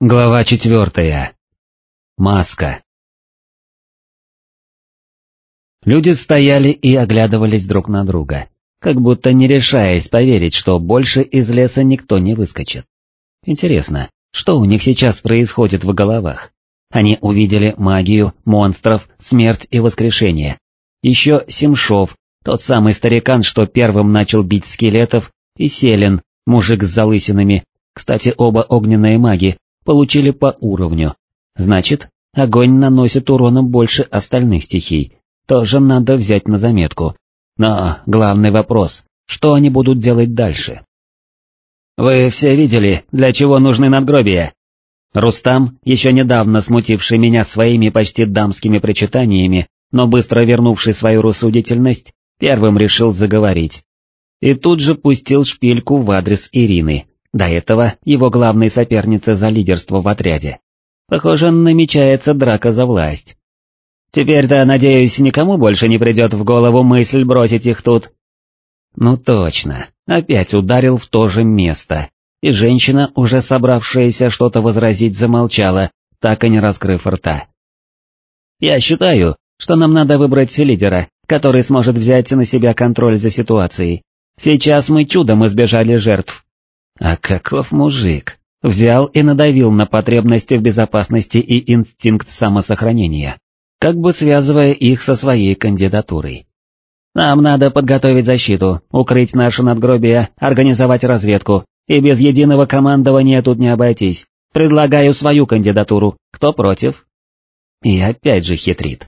Глава четвертая. Маска. Люди стояли и оглядывались друг на друга, как будто не решаясь поверить, что больше из леса никто не выскочит. Интересно, что у них сейчас происходит в головах? Они увидели магию, монстров, смерть и воскрешение. Еще Семшов, тот самый старикан, что первым начал бить скелетов, и Селен, мужик с залысинами, кстати, оба огненные маги, получили по уровню. Значит, огонь наносит урона больше остальных стихий, тоже надо взять на заметку. Но главный вопрос, что они будут делать дальше? Вы все видели, для чего нужны надгробия? Рустам, еще недавно смутивший меня своими почти дамскими причитаниями, но быстро вернувший свою рассудительность, первым решил заговорить. И тут же пустил шпильку в адрес Ирины, до этого его главной соперницы за лидерство в отряде. Похоже, намечается драка за власть. Теперь-то, надеюсь, никому больше не придет в голову мысль бросить их тут. Ну точно, опять ударил в то же место, и женщина, уже собравшаяся что-то возразить, замолчала, так и не раскрыв рта. Я считаю, что нам надо выбрать лидера, который сможет взять на себя контроль за ситуацией. Сейчас мы чудом избежали жертв, а каков мужик! Взял и надавил на потребности в безопасности и инстинкт самосохранения, как бы связывая их со своей кандидатурой. Нам надо подготовить защиту, укрыть наше надгробие, организовать разведку, и без единого командования тут не обойтись. Предлагаю свою кандидатуру, кто против? И опять же хитрит.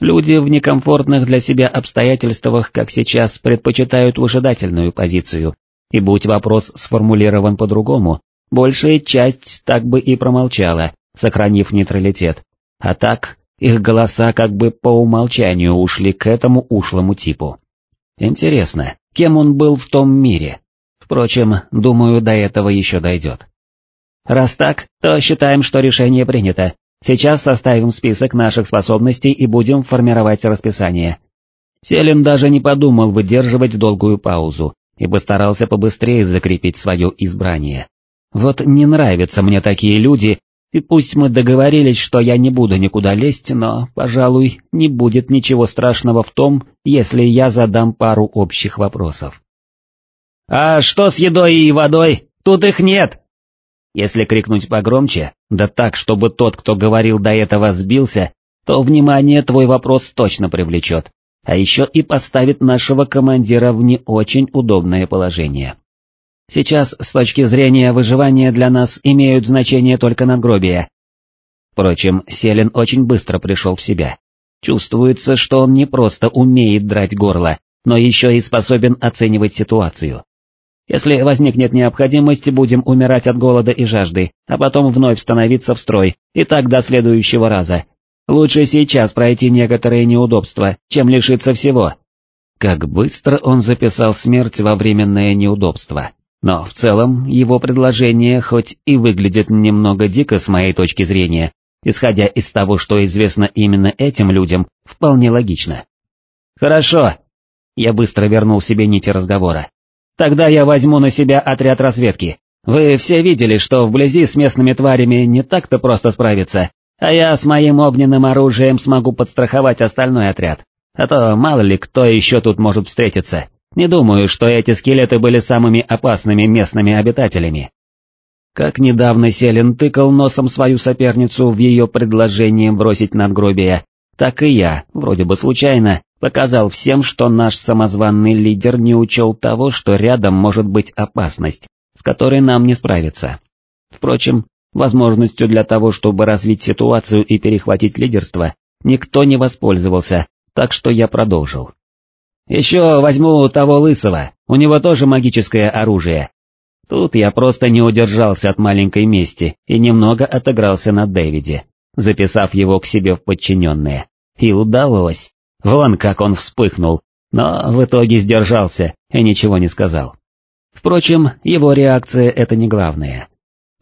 Люди в некомфортных для себя обстоятельствах, как сейчас, предпочитают выжидательную позицию, и будь вопрос сформулирован по-другому, большая часть так бы и промолчала, сохранив нейтралитет. А так, их голоса как бы по умолчанию ушли к этому ушлому типу. Интересно, кем он был в том мире? Впрочем, думаю, до этого еще дойдет. Раз так, то считаем, что решение принято. Сейчас составим список наших способностей и будем формировать расписание. Селин даже не подумал выдерживать долгую паузу, и постарался побыстрее закрепить свое избрание. Вот не нравятся мне такие люди, и пусть мы договорились, что я не буду никуда лезть, но, пожалуй, не будет ничего страшного в том, если я задам пару общих вопросов. «А что с едой и водой? Тут их нет!» Если крикнуть погромче, да так, чтобы тот, кто говорил до этого, сбился, то внимание твой вопрос точно привлечет а еще и поставит нашего командира в не очень удобное положение. Сейчас, с точки зрения выживания для нас, имеют значение только надгробия. Впрочем, Селин очень быстро пришел в себя. Чувствуется, что он не просто умеет драть горло, но еще и способен оценивать ситуацию. Если возникнет необходимость, будем умирать от голода и жажды, а потом вновь становиться в строй, и так до следующего раза, Лучше сейчас пройти некоторые неудобства, чем лишиться всего. Как быстро он записал смерть во временное неудобство. Но в целом его предложение хоть и выглядит немного дико с моей точки зрения, исходя из того, что известно именно этим людям, вполне логично. Хорошо. Я быстро вернул себе нити разговора. Тогда я возьму на себя отряд разведки. Вы все видели, что вблизи с местными тварями не так-то просто справиться, а я с моим огненным оружием смогу подстраховать остальной отряд. А то мало ли кто еще тут может встретиться. Не думаю, что эти скелеты были самыми опасными местными обитателями. Как недавно Селин тыкал носом свою соперницу в ее предложение бросить надгробие, так и я, вроде бы случайно, показал всем, что наш самозванный лидер не учел того, что рядом может быть опасность, с которой нам не справиться. Впрочем, Возможностью для того, чтобы развить ситуацию и перехватить лидерство, никто не воспользовался, так что я продолжил. «Еще возьму того лысого, у него тоже магическое оружие». Тут я просто не удержался от маленькой мести и немного отыгрался на Дэвиде, записав его к себе в подчиненные. И удалось. Вон как он вспыхнул, но в итоге сдержался и ничего не сказал. Впрочем, его реакция это не главное.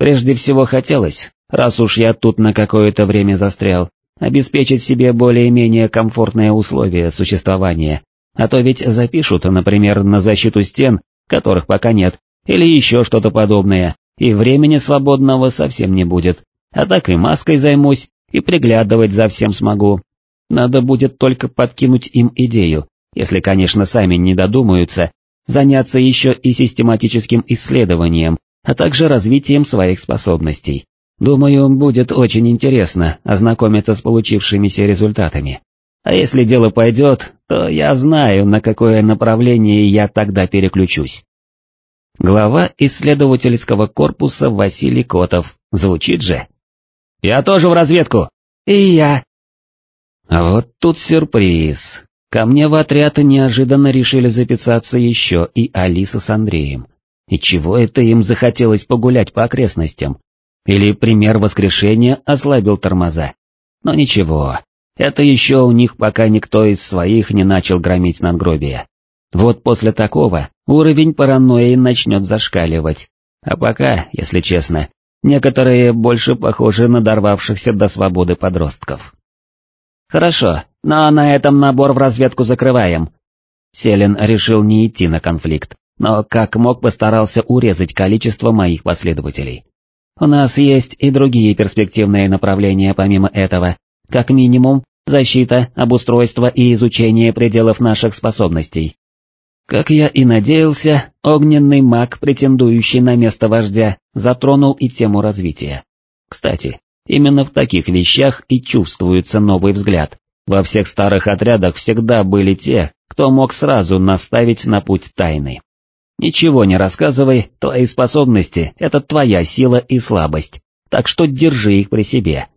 Прежде всего хотелось, раз уж я тут на какое-то время застрял, обеспечить себе более-менее комфортные условия существования, а то ведь запишут, например, на защиту стен, которых пока нет, или еще что-то подобное, и времени свободного совсем не будет, а так и маской займусь, и приглядывать за всем смогу. Надо будет только подкинуть им идею, если, конечно, сами не додумаются, заняться еще и систематическим исследованием, а также развитием своих способностей. Думаю, будет очень интересно ознакомиться с получившимися результатами. А если дело пойдет, то я знаю, на какое направление я тогда переключусь. Глава исследовательского корпуса Василий Котов. Звучит же? Я тоже в разведку. И я. А вот тут сюрприз. Ко мне в отряд неожиданно решили записаться еще и Алиса с Андреем. И чего это им захотелось погулять по окрестностям? Или пример воскрешения ослабил тормоза? Но ничего, это еще у них пока никто из своих не начал громить надгробия. Вот после такого уровень паранойи начнет зашкаливать. А пока, если честно, некоторые больше похожи на дорвавшихся до свободы подростков. Хорошо, но на этом набор в разведку закрываем. Селин решил не идти на конфликт, но как мог постарался урезать количество моих последователей. У нас есть и другие перспективные направления помимо этого, как минимум, защита, обустройство и изучение пределов наших способностей. Как я и надеялся, огненный маг, претендующий на место вождя, затронул и тему развития. Кстати, именно в таких вещах и чувствуется новый взгляд. Во всех старых отрядах всегда были те, кто мог сразу наставить на путь тайны. Ничего не рассказывай, твои способности — это твоя сила и слабость, так что держи их при себе.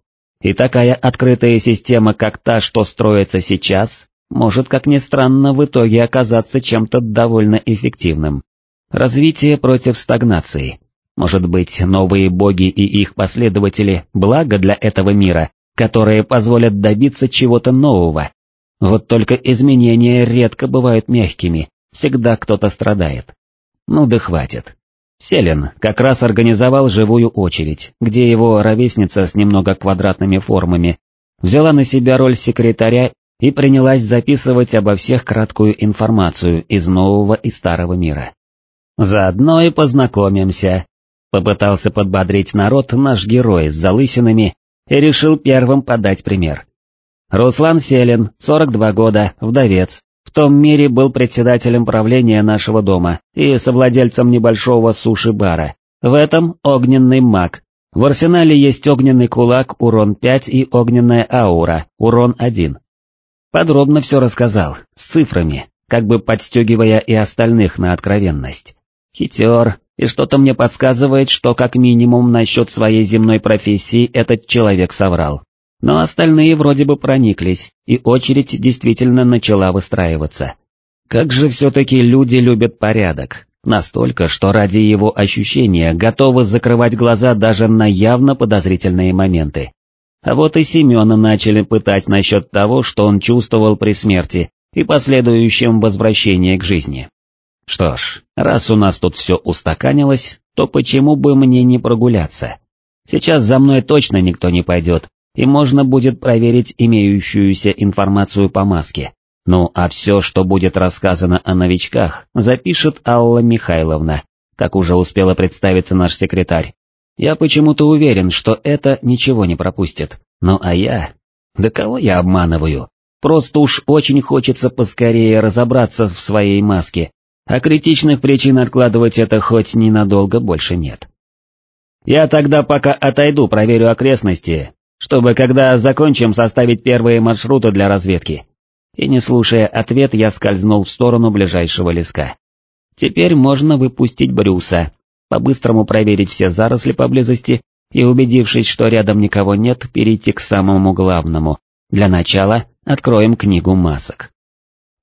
И такая открытая система, как та, что строится сейчас, может, как ни странно, в итоге оказаться чем-то довольно эффективным. Развитие против стагнации. Может быть, новые боги и их последователи – благо для этого мира, которые позволят добиться чего-то нового. Вот только изменения редко бывают мягкими, всегда кто-то страдает. Ну да хватит. Селен как раз организовал живую очередь, где его ровесница с немного квадратными формами взяла на себя роль секретаря и принялась записывать обо всех краткую информацию из нового и старого мира. «Заодно и познакомимся», — попытался подбодрить народ наш герой с залысинами и решил первым подать пример. Руслан Селин, 42 года, вдовец, в том мире был председателем правления нашего дома и совладельцем небольшого суши-бара. В этом огненный маг. В арсенале есть огненный кулак, урон 5 и огненная аура, урон 1. Подробно все рассказал, с цифрами, как бы подстегивая и остальных на откровенность. Хитер, и что-то мне подсказывает, что как минимум насчет своей земной профессии этот человек соврал. Но остальные вроде бы прониклись, и очередь действительно начала выстраиваться. Как же все-таки люди любят порядок, настолько, что ради его ощущения готовы закрывать глаза даже на явно подозрительные моменты. А вот и Семена начали пытать насчет того, что он чувствовал при смерти и последующем возвращении к жизни. Что ж, раз у нас тут все устаканилось, то почему бы мне не прогуляться? Сейчас за мной точно никто не пойдет, и можно будет проверить имеющуюся информацию по маске. Ну а все, что будет рассказано о новичках, запишет Алла Михайловна, как уже успела представиться наш секретарь. Я почему-то уверен, что это ничего не пропустит. Ну а я... Да кого я обманываю? Просто уж очень хочется поскорее разобраться в своей маске, а критичных причин откладывать это хоть ненадолго больше нет. Я тогда пока отойду, проверю окрестности, чтобы когда закончим составить первые маршруты для разведки. И не слушая ответ, я скользнул в сторону ближайшего леска. Теперь можно выпустить Брюса, по-быстрому проверить все заросли поблизости и, убедившись, что рядом никого нет, перейти к самому главному. Для начала откроем книгу масок.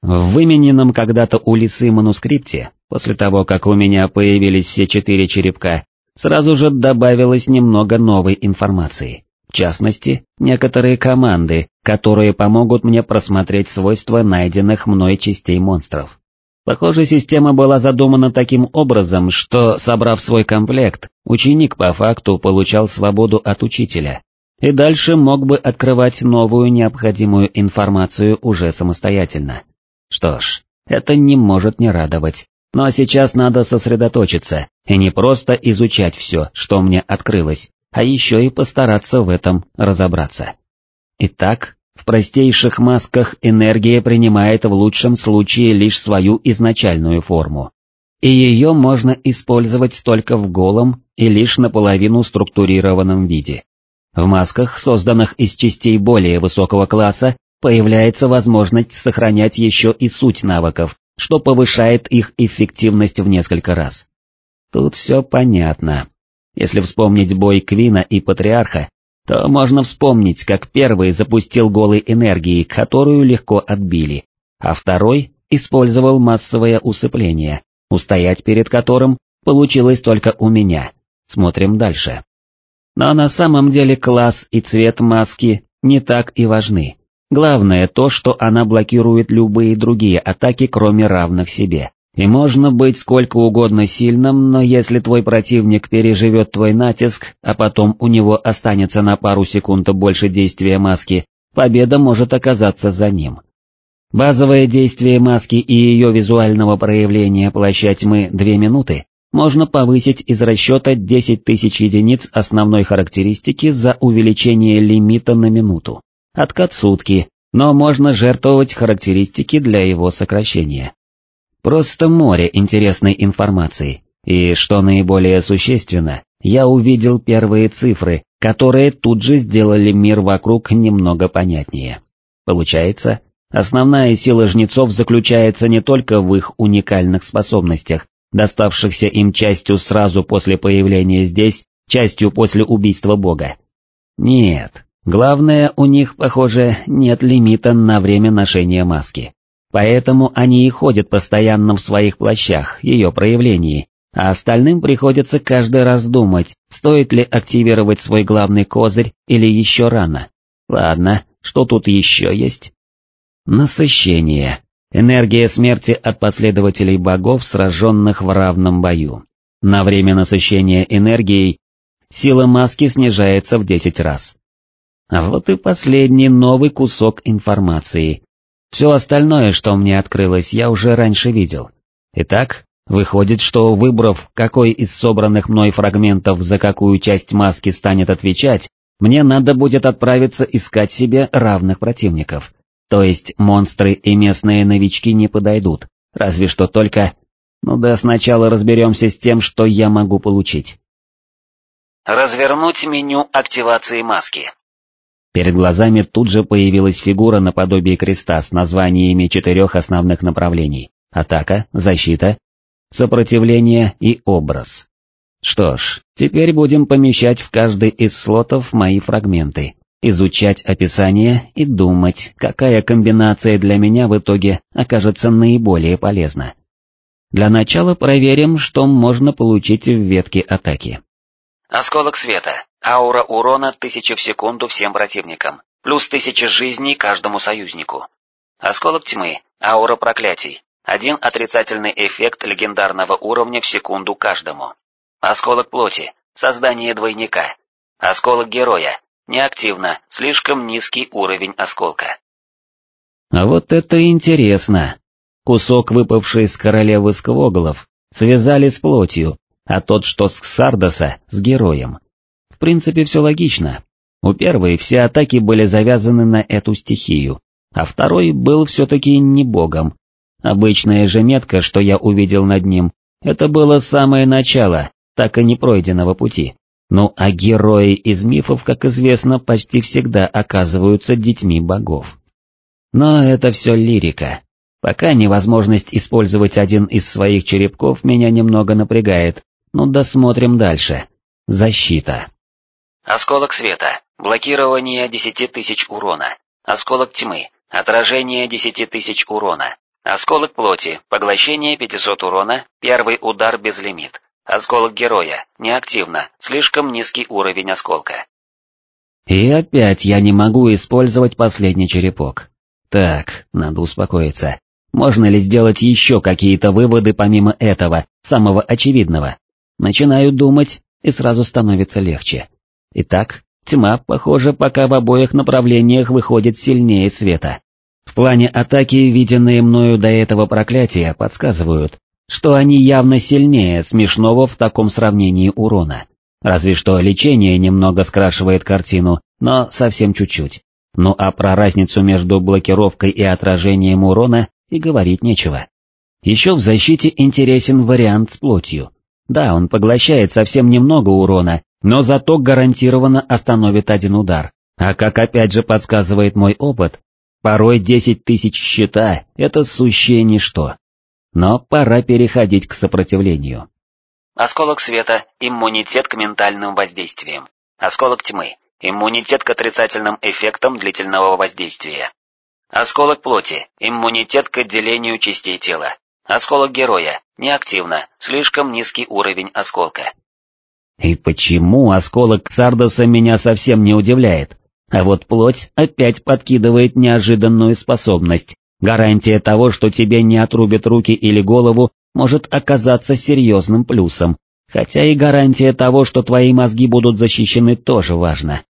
В вымененном когда-то у лисы манускрипте, после того, как у меня появились все четыре черепка, сразу же добавилось немного новой информации. В частности, некоторые команды, которые помогут мне просмотреть свойства найденных мной частей монстров. Похоже, система была задумана таким образом, что, собрав свой комплект, ученик по факту получал свободу от учителя, и дальше мог бы открывать новую необходимую информацию уже самостоятельно. Что ж, это не может не радовать, Но сейчас надо сосредоточиться и не просто изучать все, что мне открылось, а еще и постараться в этом разобраться. Итак, в простейших масках энергия принимает в лучшем случае лишь свою изначальную форму. И ее можно использовать только в голом и лишь наполовину структурированном виде. В масках, созданных из частей более высокого класса, появляется возможность сохранять еще и суть навыков, что повышает их эффективность в несколько раз. Тут все понятно. Если вспомнить бой Квина и Патриарха, то можно вспомнить, как первый запустил голой энергии, которую легко отбили, а второй использовал массовое усыпление, устоять перед которым получилось только у меня. Смотрим дальше. Но на самом деле класс и цвет маски не так и важны. Главное то, что она блокирует любые другие атаки, кроме равных себе. И можно быть сколько угодно сильным, но если твой противник переживет твой натиск, а потом у него останется на пару секунд больше действия маски, победа может оказаться за ним. Базовое действие маски и ее визуального проявления плаща тьмы 2 минуты можно повысить из расчета 10 тысяч единиц основной характеристики за увеличение лимита на минуту. Откат сутки, но можно жертвовать характеристики для его сокращения. Просто море интересной информации, и, что наиболее существенно, я увидел первые цифры, которые тут же сделали мир вокруг немного понятнее. Получается, основная сила жнецов заключается не только в их уникальных способностях, доставшихся им частью сразу после появления здесь, частью после убийства бога. Нет, главное, у них, похоже, нет лимита на время ношения маски. Поэтому они и ходят постоянно в своих плащах, ее проявлении, а остальным приходится каждый раз думать, стоит ли активировать свой главный козырь или еще рано. Ладно, что тут еще есть? Насыщение. Энергия смерти от последователей богов, сраженных в равном бою. На время насыщения энергией сила маски снижается в 10 раз. А вот и последний новый кусок информации, все остальное, что мне открылось, я уже раньше видел. Итак, выходит, что выбрав, какой из собранных мной фрагментов за какую часть маски станет отвечать, мне надо будет отправиться искать себе равных противников. То есть монстры и местные новички не подойдут, разве что только... Ну да сначала разберемся с тем, что я могу получить. Развернуть меню активации маски. Перед глазами тут же появилась фигура наподобие креста с названиями четырех основных направлений – атака, защита, сопротивление и образ. Что ж, теперь будем помещать в каждый из слотов мои фрагменты, изучать описание и думать, какая комбинация для меня в итоге окажется наиболее полезна. Для начала проверим, что можно получить в ветке атаки. Осколок света. Аура урона 1000 в секунду всем противникам, плюс 1000 жизней каждому союзнику. Осколок тьмы, аура проклятий, один отрицательный эффект легендарного уровня в секунду каждому. Осколок плоти, создание двойника. Осколок героя, неактивно, слишком низкий уровень осколка. А вот это интересно. Кусок, выпавший с королевы Сквоголов, связали с плотью, а тот, что с Ксардоса, с героем. В принципе, все логично. У первой все атаки были завязаны на эту стихию, а второй был все-таки не богом. Обычная же метка, что я увидел над ним, это было самое начало, так и не пройденного пути. Ну а герои из мифов, как известно, почти всегда оказываются детьми богов. Но это все лирика. Пока невозможность использовать один из своих черепков меня немного напрягает, ну досмотрим дальше. Защита. Осколок света. Блокирование 10 тысяч урона. Осколок тьмы. Отражение 10 тысяч урона. Осколок плоти. Поглощение 500 урона. Первый удар без лимит. Осколок героя. Неактивно. Слишком низкий уровень осколка. И опять я не могу использовать последний черепок. Так, надо успокоиться. Можно ли сделать еще какие-то выводы помимо этого, самого очевидного? Начинаю думать, и сразу становится легче. Итак, тьма, похоже, пока в обоих направлениях выходит сильнее света. В плане атаки, виденные мною до этого проклятия, подсказывают, что они явно сильнее смешного в таком сравнении урона. Разве что лечение немного скрашивает картину, но совсем чуть-чуть. Ну а про разницу между блокировкой и отражением урона и говорить нечего. Еще в защите интересен вариант с плотью. Да, он поглощает совсем немного урона, но зато гарантированно остановит один удар. А как опять же подсказывает мой опыт, порой 10 тысяч щита — это сущее ничто. Но пора переходить к сопротивлению. Осколок света – иммунитет к ментальным воздействиям. Осколок тьмы – иммунитет к отрицательным эффектам длительного воздействия. Осколок плоти – иммунитет к отделению частей тела. Осколок героя – неактивно, слишком низкий уровень осколка. И почему осколок Сардоса меня совсем не удивляет? А вот плоть опять подкидывает неожиданную способность. Гарантия того, что тебе не отрубят руки или голову, может оказаться серьезным плюсом, хотя и гарантия того, что твои мозги будут защищены, тоже важна.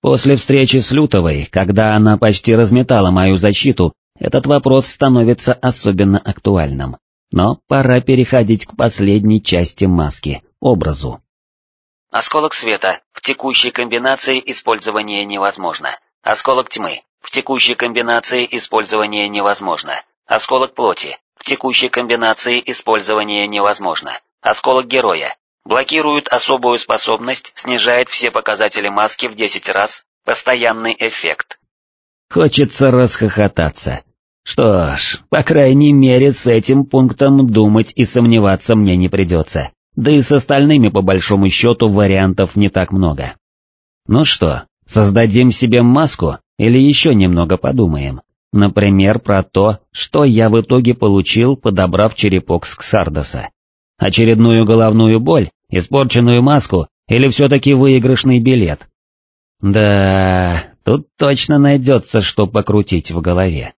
После встречи с Лютовой, когда она почти разметала мою защиту, этот вопрос становится особенно актуальным. Но пора переходить к последней части маски, образу. Осколок света. В текущей комбинации использование невозможно. Осколок тьмы. В текущей комбинации использование невозможно. Осколок плоти. В текущей комбинации использование невозможно. Осколок героя. Блокирует особую способность, снижает все показатели маски в 10 раз. Постоянный эффект. Хочется расхохотаться. Что ж, по крайней мере с этим пунктом думать и сомневаться мне не придется. Да и с остальными по большому счету вариантов не так много. Ну что, создадим себе маску или еще немного подумаем? Например, про то, что я в итоге получил, подобрав черепок с Ксардоса. Очередную головную боль, испорченную маску или все-таки выигрышный билет? Да, тут точно найдется, что покрутить в голове.